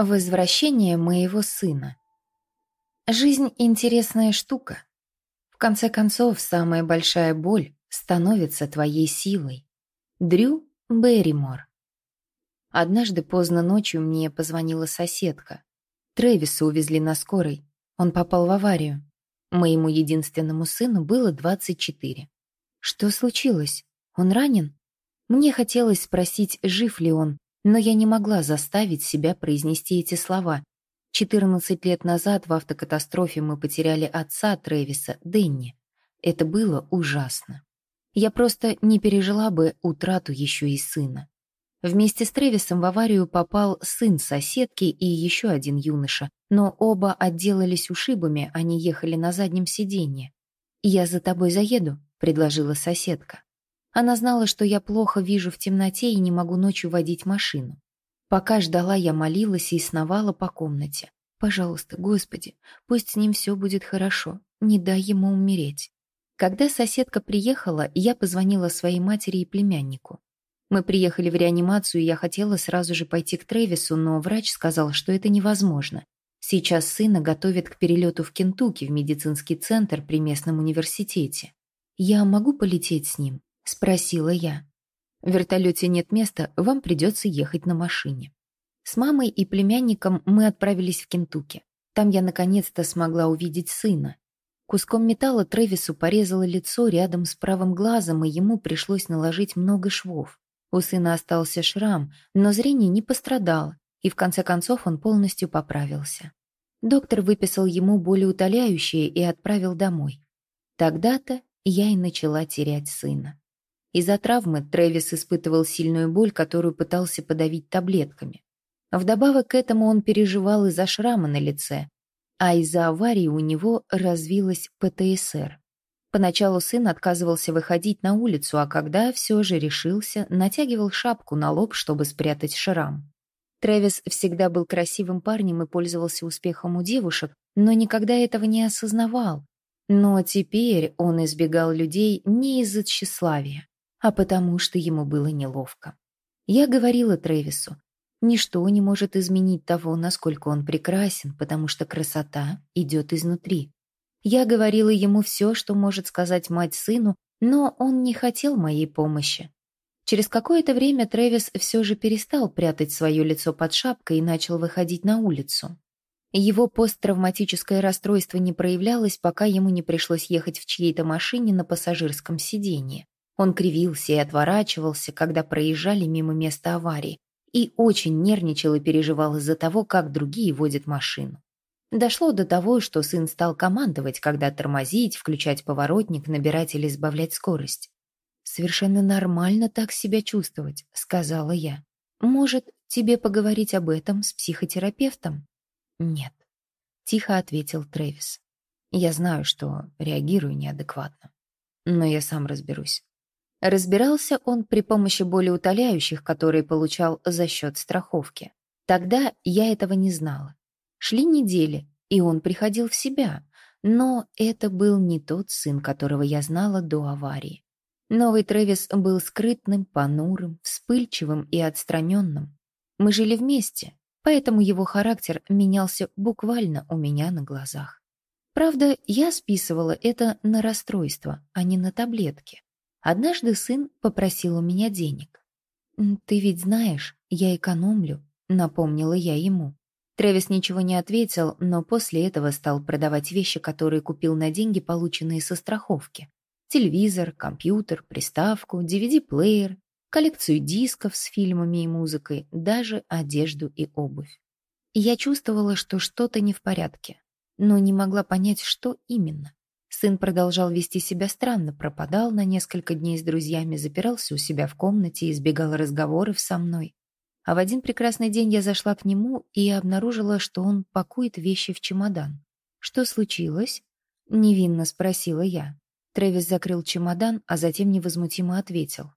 Возвращение моего сына. Жизнь — интересная штука. В конце концов, самая большая боль становится твоей силой. Дрю Берримор. Однажды поздно ночью мне позвонила соседка. Трэвиса увезли на скорой. Он попал в аварию. Моему единственному сыну было 24. Что случилось? Он ранен? Мне хотелось спросить, жив ли он, но я не могла заставить себя произнести эти слова. 14 лет назад в автокатастрофе мы потеряли отца Трэвиса, Дэнни. Это было ужасно. Я просто не пережила бы утрату еще и сына. Вместе с Трэвисом в аварию попал сын соседки и еще один юноша, но оба отделались ушибами, они ехали на заднем сиденье. «Я за тобой заеду», — предложила соседка. Она знала, что я плохо вижу в темноте и не могу ночью водить машину. Пока ждала, я молилась и сновала по комнате. «Пожалуйста, Господи, пусть с ним все будет хорошо, не дай ему умереть». Когда соседка приехала, я позвонила своей матери и племяннику. Мы приехали в реанимацию, и я хотела сразу же пойти к Трэвису, но врач сказал, что это невозможно. Сейчас сына готовят к перелету в Кентукки в медицинский центр при местном университете. Я могу полететь с ним? — спросила я. «В вертолете нет места, вам придется ехать на машине». С мамой и племянником мы отправились в Кентукки. Там я наконец-то смогла увидеть сына. Куском металла Трэвису порезало лицо рядом с правым глазом, и ему пришлось наложить много швов. У сына остался шрам, но зрение не пострадало, и в конце концов он полностью поправился. Доктор выписал ему болеутоляющее и отправил домой. Тогда-то я и начала терять сына. Из-за травмы Трэвис испытывал сильную боль, которую пытался подавить таблетками. Вдобавок к этому он переживал из-за шрама на лице, а из-за аварии у него развилась ПТСР. Поначалу сын отказывался выходить на улицу, а когда все же решился, натягивал шапку на лоб, чтобы спрятать шрам. Трэвис всегда был красивым парнем и пользовался успехом у девушек, но никогда этого не осознавал. Но теперь он избегал людей не из-за тщеславия а потому что ему было неловко. Я говорила Трэвису, ничто не может изменить того, насколько он прекрасен, потому что красота идет изнутри. Я говорила ему все, что может сказать мать сыну, но он не хотел моей помощи. Через какое-то время Трэвис все же перестал прятать свое лицо под шапкой и начал выходить на улицу. Его посттравматическое расстройство не проявлялось, пока ему не пришлось ехать в чьей-то машине на пассажирском сиденье. Он кривился и отворачивался, когда проезжали мимо места аварии, и очень нервничал и переживал из-за того, как другие водят машину. Дошло до того, что сын стал командовать, когда тормозить, включать поворотник, набирать или сбавлять скорость. «Совершенно нормально так себя чувствовать», — сказала я. «Может, тебе поговорить об этом с психотерапевтом?» «Нет», — тихо ответил Трэвис. «Я знаю, что реагирую неадекватно, но я сам разберусь. Разбирался он при помощи болеутоляющих, которые получал за счет страховки. Тогда я этого не знала. Шли недели, и он приходил в себя, но это был не тот сын, которого я знала до аварии. Новый Трэвис был скрытным, понурым, вспыльчивым и отстраненным. Мы жили вместе, поэтому его характер менялся буквально у меня на глазах. Правда, я списывала это на расстройство, а не на таблетки. Однажды сын попросил у меня денег. «Ты ведь знаешь, я экономлю», — напомнила я ему. Трэвис ничего не ответил, но после этого стал продавать вещи, которые купил на деньги, полученные со страховки. Телевизор, компьютер, приставку, DVD-плеер, коллекцию дисков с фильмами и музыкой, даже одежду и обувь. Я чувствовала, что что-то не в порядке, но не могла понять, что именно. Сын продолжал вести себя странно, пропадал на несколько дней с друзьями, запирался у себя в комнате, избегал разговоров со мной. А в один прекрасный день я зашла к нему и обнаружила, что он пакует вещи в чемодан. «Что случилось?» — невинно спросила я. Трэвис закрыл чемодан, а затем невозмутимо ответил.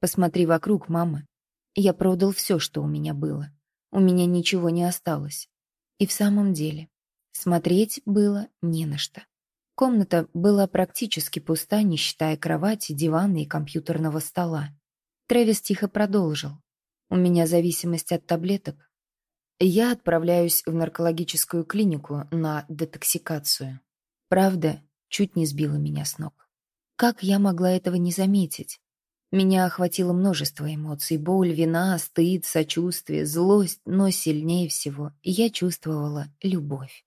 «Посмотри вокруг, мама. Я продал все, что у меня было. У меня ничего не осталось». И в самом деле, смотреть было не на что. Комната была практически пуста, не считая кровати, дивана и компьютерного стола. Трэвис тихо продолжил. «У меня зависимость от таблеток. Я отправляюсь в наркологическую клинику на детоксикацию. Правда, чуть не сбила меня с ног. Как я могла этого не заметить? Меня охватило множество эмоций. Боль, вина, стыд, сочувствие, злость, но сильнее всего я чувствовала любовь.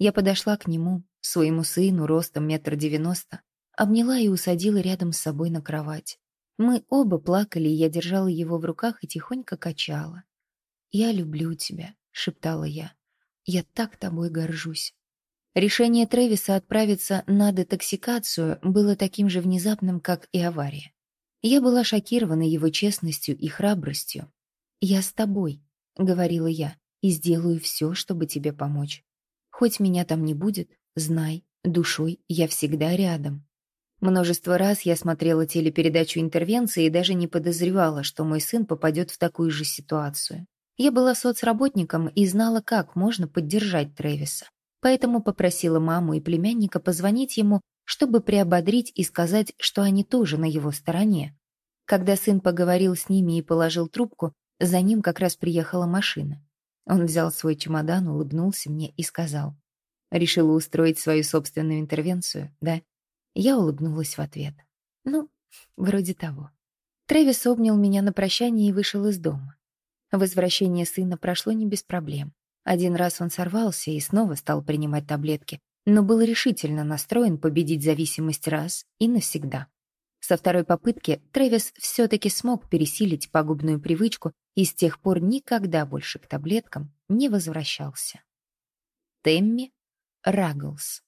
Я подошла к нему, своему сыну, ростом метр девяносто, обняла и усадила рядом с собой на кровать. Мы оба плакали, и я держала его в руках и тихонько качала. «Я люблю тебя», — шептала я. «Я так тобой горжусь». Решение Трэвиса отправиться на детоксикацию было таким же внезапным, как и авария. Я была шокирована его честностью и храбростью. «Я с тобой», — говорила я, — «и сделаю все, чтобы тебе помочь. Хоть меня там не будет, знай, душой я всегда рядом». Множество раз я смотрела телепередачу интервенции и даже не подозревала, что мой сын попадет в такую же ситуацию. Я была соцработником и знала, как можно поддержать Трэвиса. Поэтому попросила маму и племянника позвонить ему чтобы приободрить и сказать, что они тоже на его стороне. Когда сын поговорил с ними и положил трубку, за ним как раз приехала машина. Он взял свой чемодан, улыбнулся мне и сказал. Решила устроить свою собственную интервенцию, да? Я улыбнулась в ответ. Ну, вроде того. Трэвис обнял меня на прощание и вышел из дома. Возвращение сына прошло не без проблем. Один раз он сорвался и снова стал принимать таблетки, но был решительно настроен победить зависимость раз и навсегда. Со второй попытки Трэвис все-таки смог пересилить пагубную привычку и с тех пор никогда больше к таблеткам не возвращался. Темми Рагглс